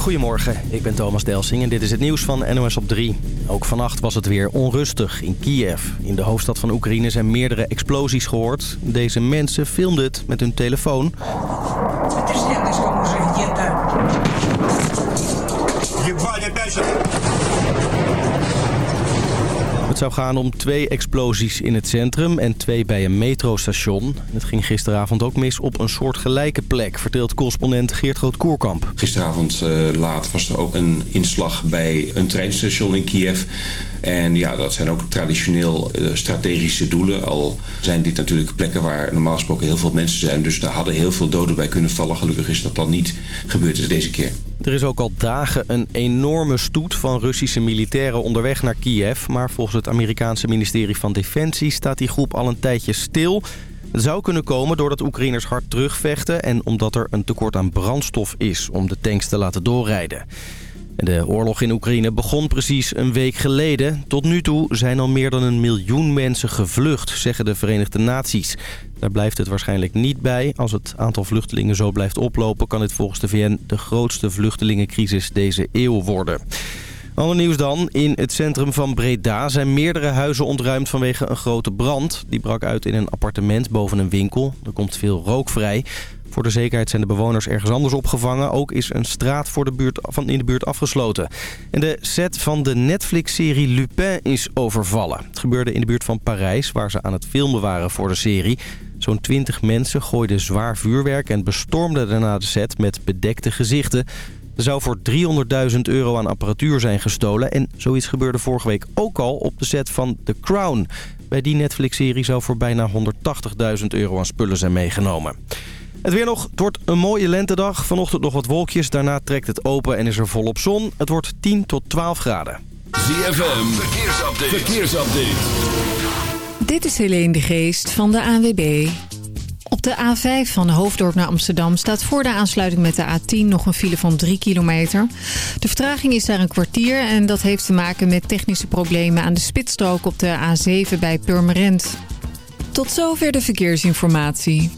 Goedemorgen, ik ben Thomas Delsing en dit is het nieuws van NOS op 3. Ook vannacht was het weer onrustig in Kiev. In de hoofdstad van Oekraïne zijn meerdere explosies gehoord. Deze mensen filmden het met hun telefoon. Het zou gaan om twee explosies in het centrum en twee bij een metrostation. Het ging gisteravond ook mis op een soortgelijke plek, vertelt correspondent Geert Groot-Koerkamp. Gisteravond uh, laat was er ook een inslag bij een treinstation in Kiev. En ja, dat zijn ook traditioneel uh, strategische doelen. Al zijn dit natuurlijk plekken waar normaal gesproken heel veel mensen zijn. Dus daar hadden heel veel doden bij kunnen vallen. Gelukkig is dat dan niet gebeurd is deze keer. Er is ook al dagen een enorme stoet van Russische militairen onderweg naar Kiev. Maar volgens het Amerikaanse ministerie van Defensie staat die groep al een tijdje stil. Het zou kunnen komen doordat Oekraïners hard terugvechten... en omdat er een tekort aan brandstof is om de tanks te laten doorrijden. De oorlog in Oekraïne begon precies een week geleden. Tot nu toe zijn al meer dan een miljoen mensen gevlucht, zeggen de Verenigde Naties. Daar blijft het waarschijnlijk niet bij. Als het aantal vluchtelingen zo blijft oplopen... kan dit volgens de VN de grootste vluchtelingencrisis deze eeuw worden. Ander nieuws dan. In het centrum van Breda zijn meerdere huizen ontruimd vanwege een grote brand. Die brak uit in een appartement boven een winkel. Er komt veel rook vrij. Voor de zekerheid zijn de bewoners ergens anders opgevangen. Ook is een straat voor de buurt, van in de buurt afgesloten. En de set van de Netflix-serie Lupin is overvallen. Het gebeurde in de buurt van Parijs, waar ze aan het filmen waren voor de serie. Zo'n 20 mensen gooiden zwaar vuurwerk en bestormden daarna de set met bedekte gezichten. Er zou voor 300.000 euro aan apparatuur zijn gestolen. En zoiets gebeurde vorige week ook al op de set van The Crown. Bij die Netflix-serie zou voor bijna 180.000 euro aan spullen zijn meegenomen. Het weer nog. Het wordt een mooie lentedag. Vanochtend nog wat wolkjes. Daarna trekt het open en is er volop zon. Het wordt 10 tot 12 graden. ZFM. Verkeersupdate. Verkeersupdate. Dit is Helene de Geest van de ANWB. Op de A5 van Hoofddorp naar Amsterdam staat voor de aansluiting met de A10 nog een file van 3 kilometer. De vertraging is daar een kwartier en dat heeft te maken met technische problemen aan de spitsstrook op de A7 bij Purmerend. Tot zover de verkeersinformatie.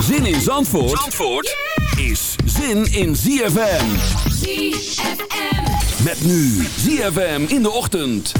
Zin in Zandvoort, Zandvoort is zin in ZFM. ZFM. Met nu ZFM in de ochtend.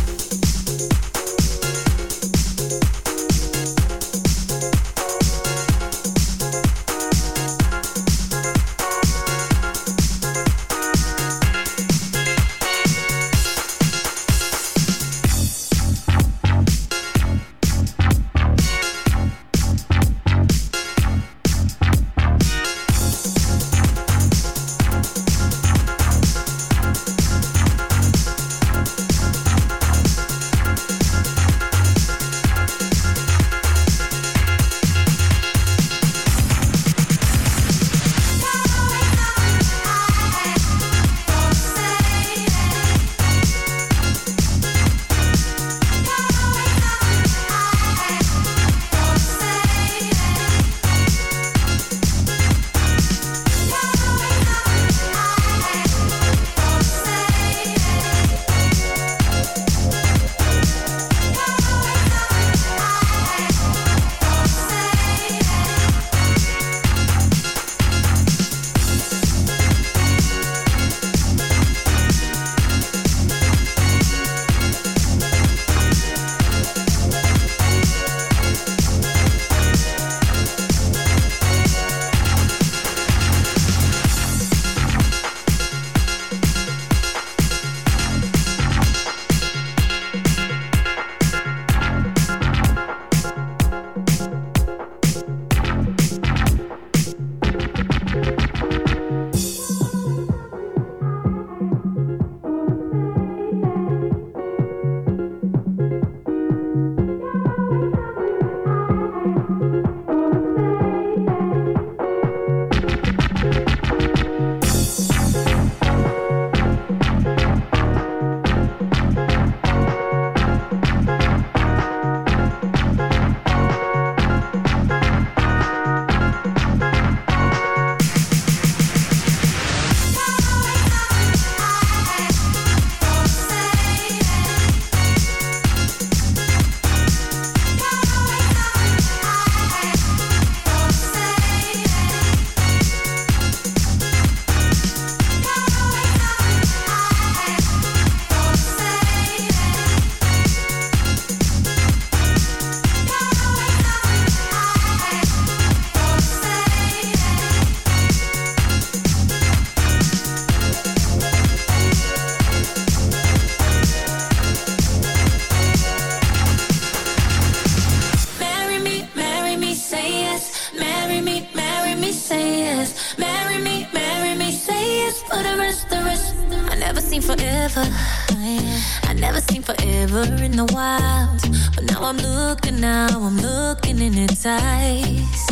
looking now, I'm looking in its eyes.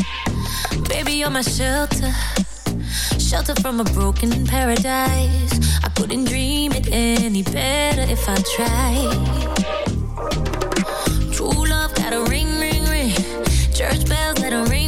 Baby, you're my shelter, shelter from a broken paradise. I couldn't dream it any better if I tried. True love got a ring, ring, ring. Church bells let a ring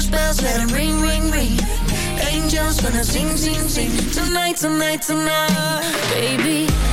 Church bells, let them ring, ring, ring. Angels wanna sing, sing, sing. Tonight, tonight, tonight, baby.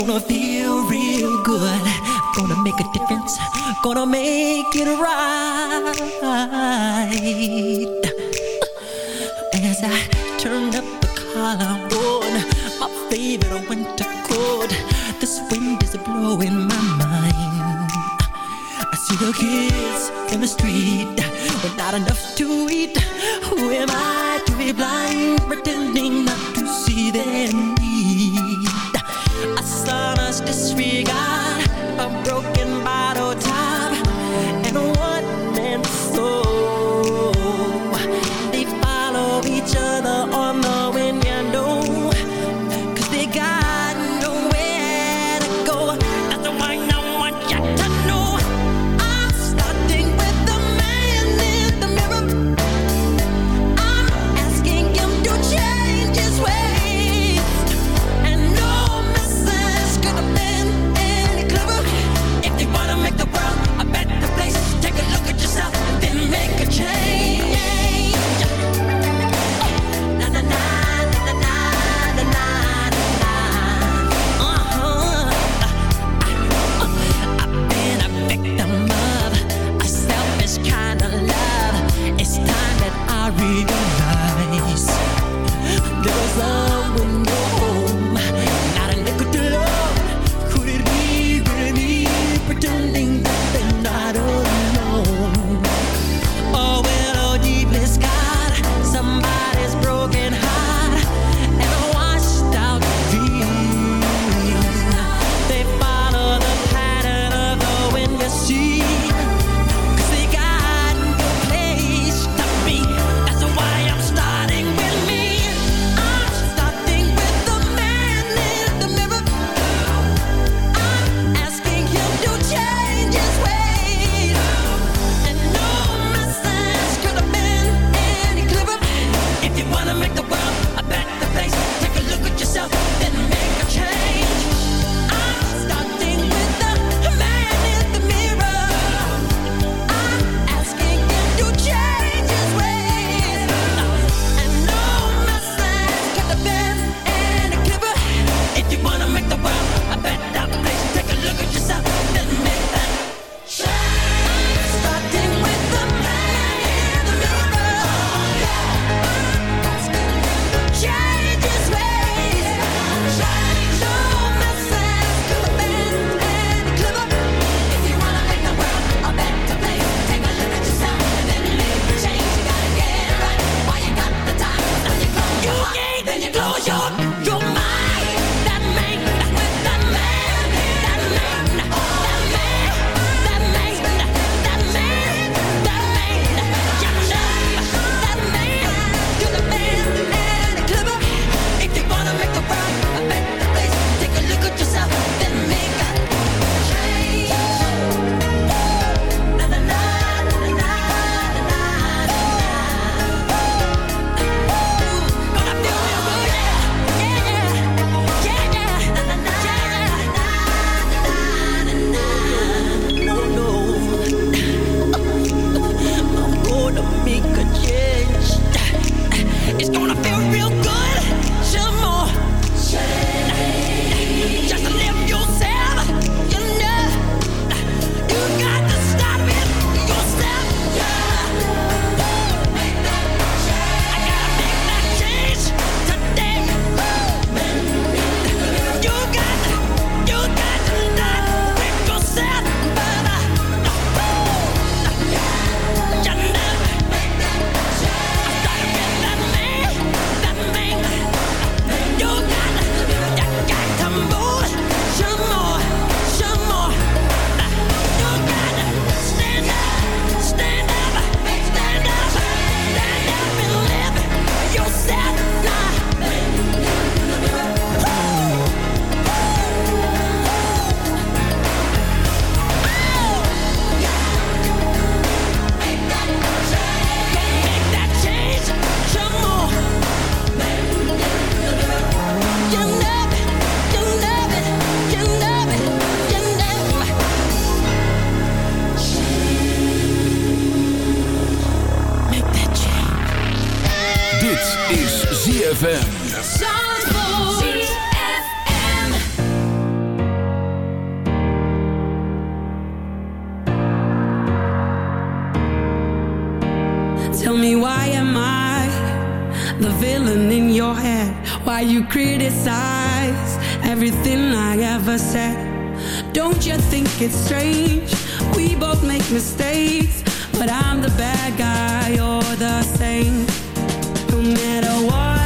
Gonna feel real good. Gonna make a difference. Gonna make it right. As I turn up the collarbone, my favorite winter coat. This wind is blowing my mind. I see the kids in the street with not enough to eat. Who am I to be blind, pretending not to see them? why you criticize everything I ever said. Don't you think it's strange? We both make mistakes, but I'm the bad guy, you're the same. No matter what.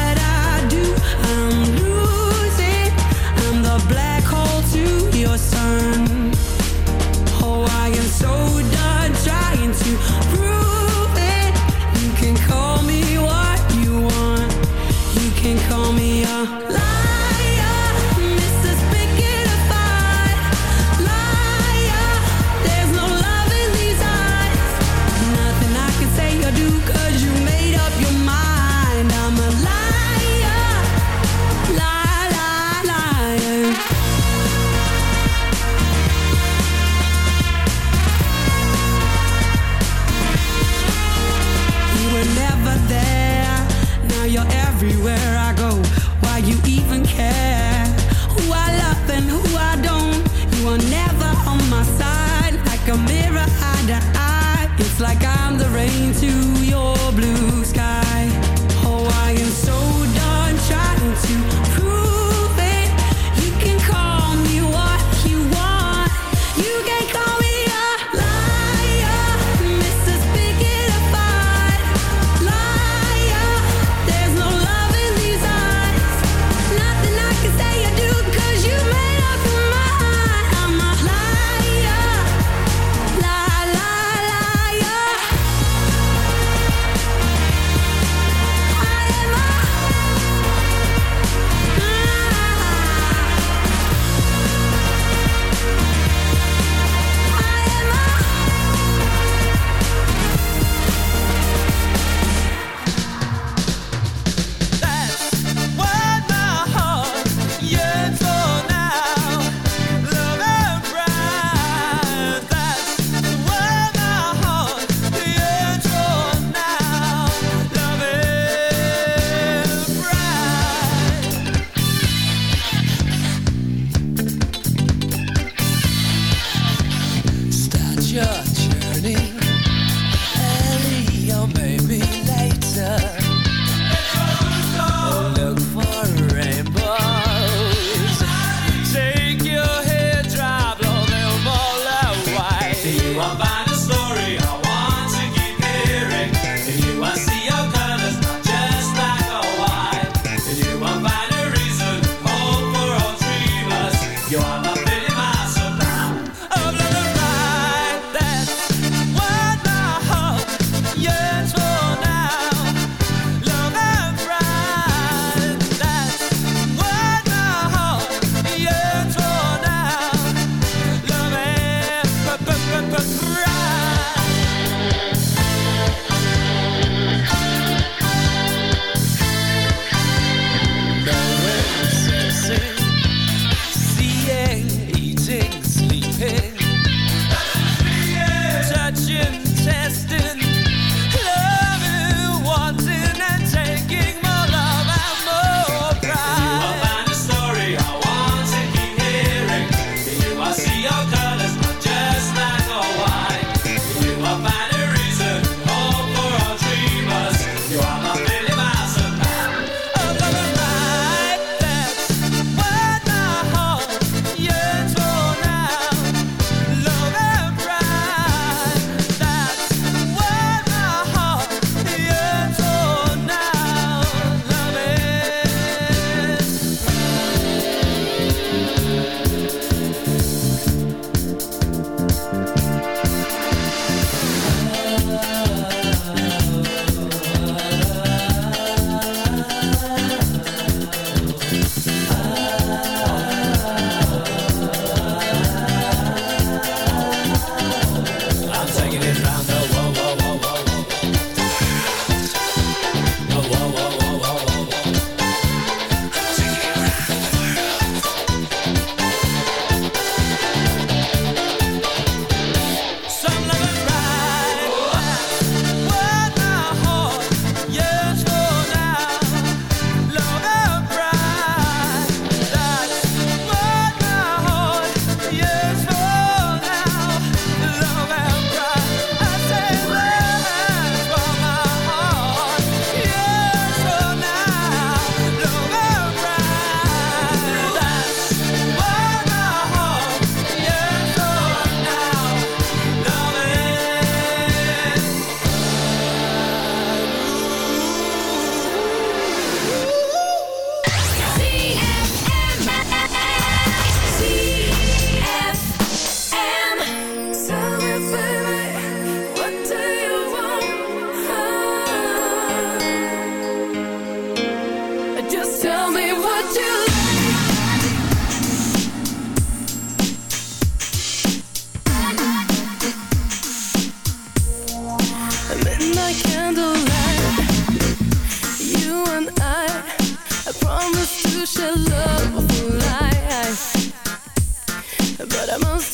The most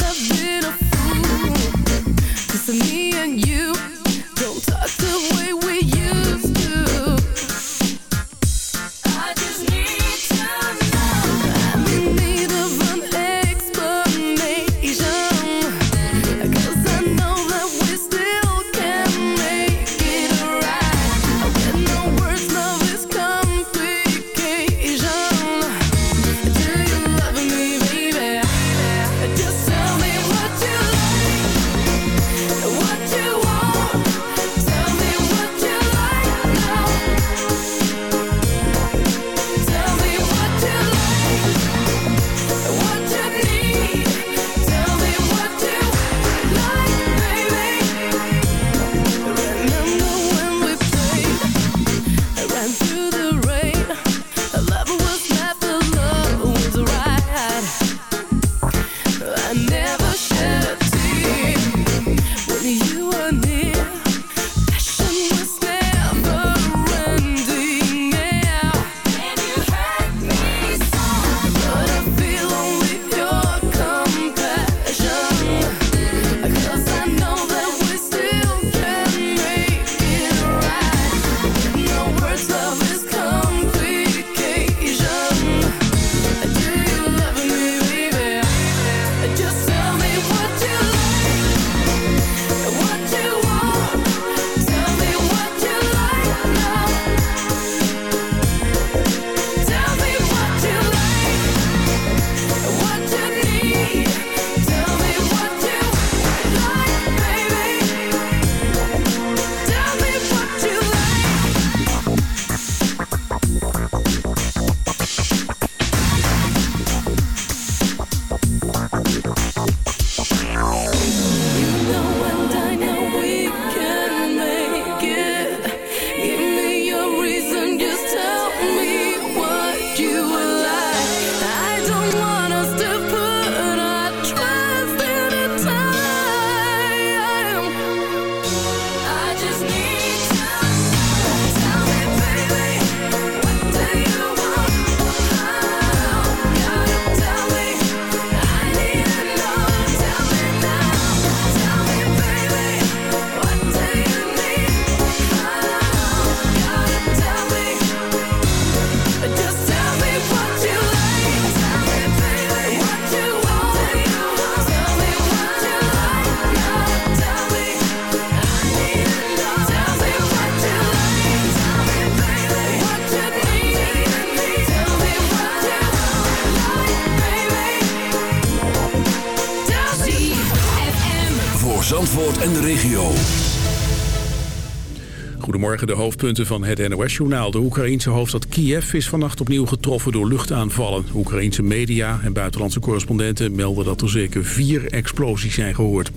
De hoofdpunten van het NOS-journaal. De Oekraïense hoofdstad Kiev is vannacht opnieuw getroffen door luchtaanvallen. Oekraïense media en buitenlandse correspondenten melden dat er zeker vier explosies zijn gehoord.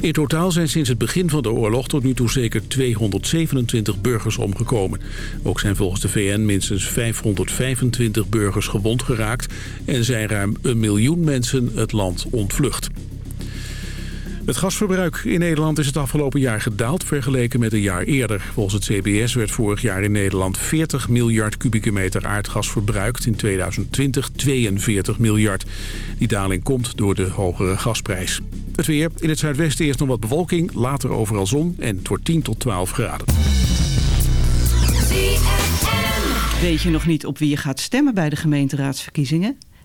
In totaal zijn sinds het begin van de oorlog tot nu toe zeker 227 burgers omgekomen. Ook zijn volgens de VN minstens 525 burgers gewond geraakt... en zijn ruim een miljoen mensen het land ontvlucht. Het gasverbruik in Nederland is het afgelopen jaar gedaald vergeleken met een jaar eerder. Volgens het CBS werd vorig jaar in Nederland 40 miljard kubieke meter aardgas verbruikt. In 2020 42 miljard. Die daling komt door de hogere gasprijs. Het weer. In het zuidwesten eerst nog wat bewolking, later overal zon en het wordt 10 tot 12 graden. Weet je nog niet op wie je gaat stemmen bij de gemeenteraadsverkiezingen?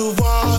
to walk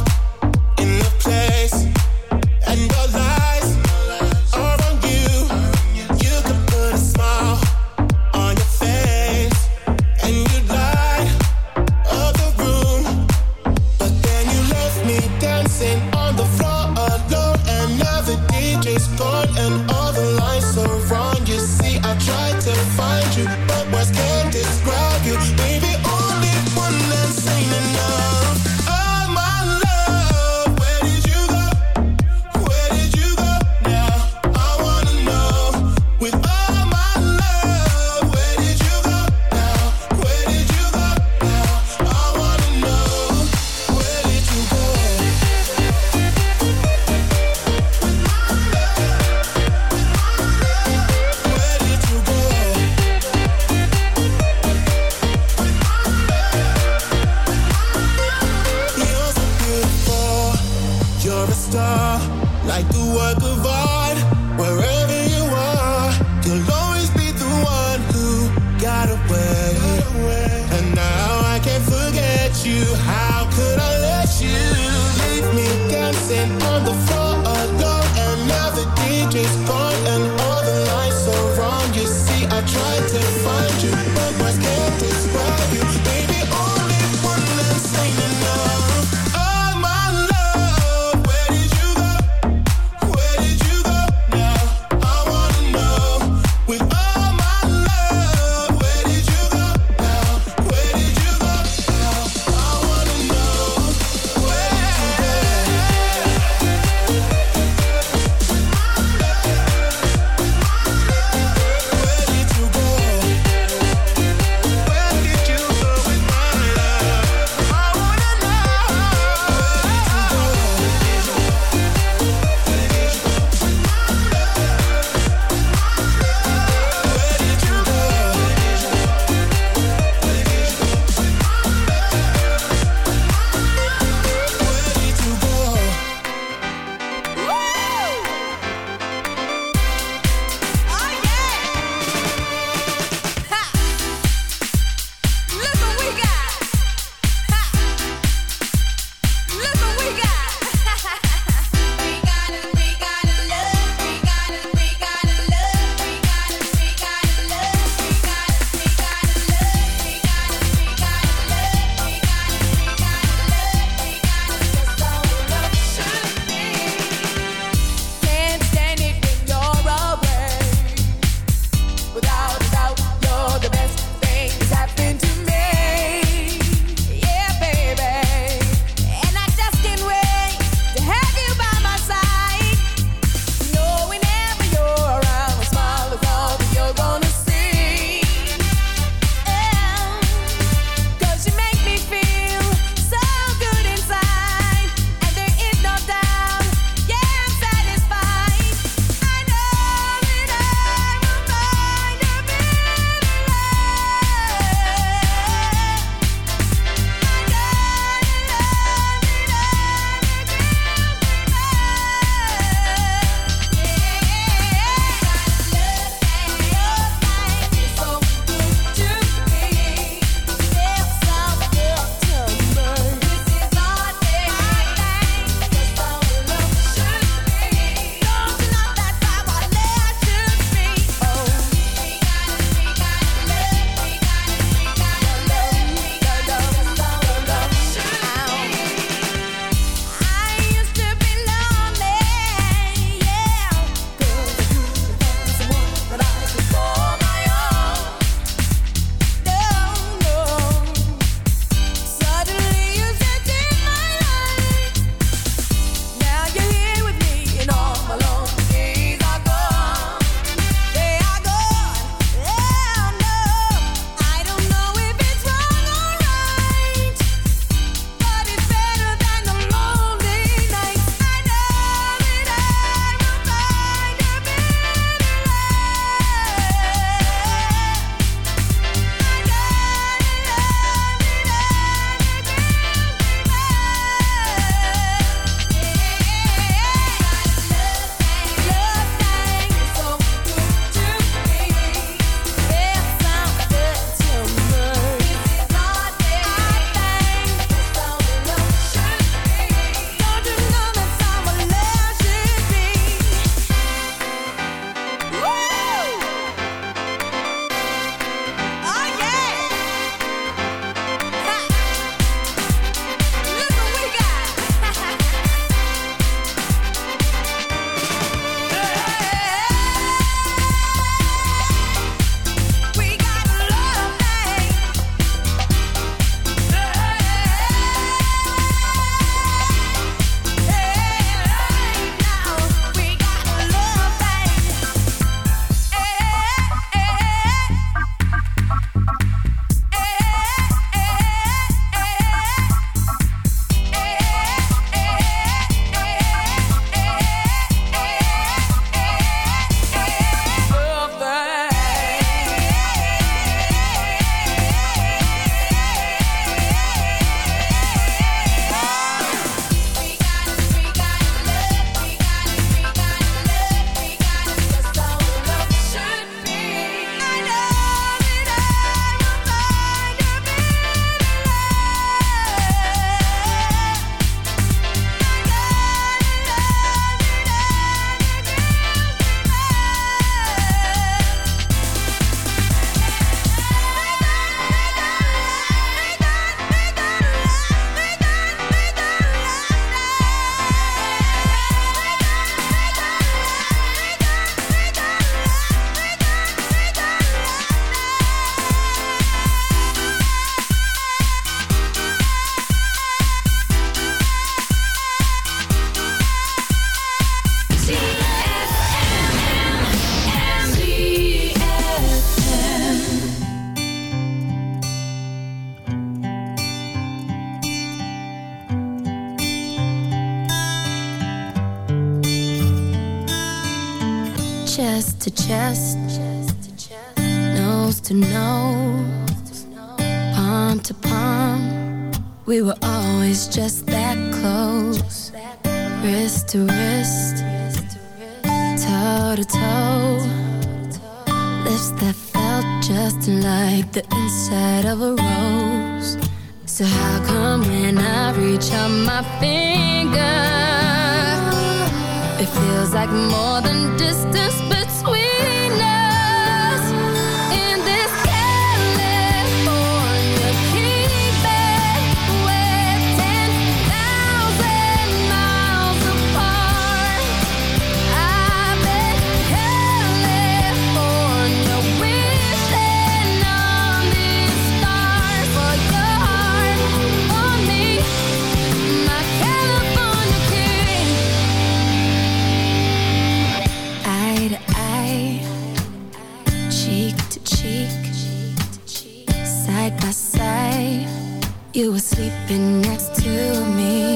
You were sleeping next to me,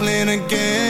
playing again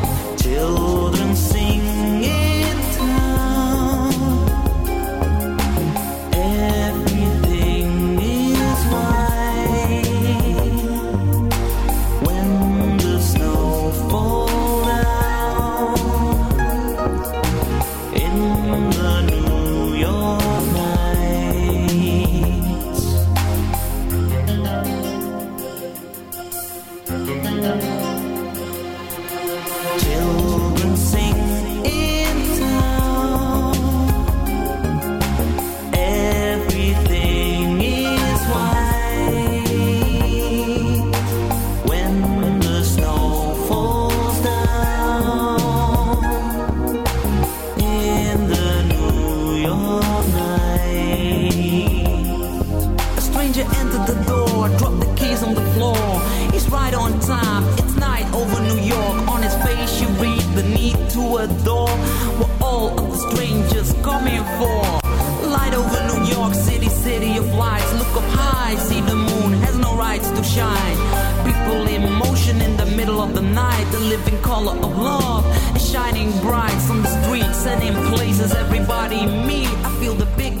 seu lights. Look up high, see the moon has no rights to shine. People in motion in the middle of the night. The living color of love is shining bright on the streets and in places everybody meet. I feel the big